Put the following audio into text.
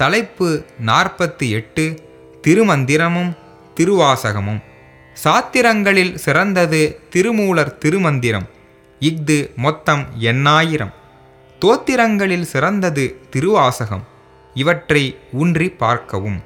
தலைப்பு நாற்பத்தி எட்டு திருமந்திரமும் திருவாசகமும். சாத்திரங்களில் சிறந்தது திருமூலர் திருமந்திரம். இஃது மொத்தம் எண்ணாயிரம். தோத்திரங்களில் சிறந்தது திருவாசகம். இவற்றை ஊன்றி பார்க்கவும்.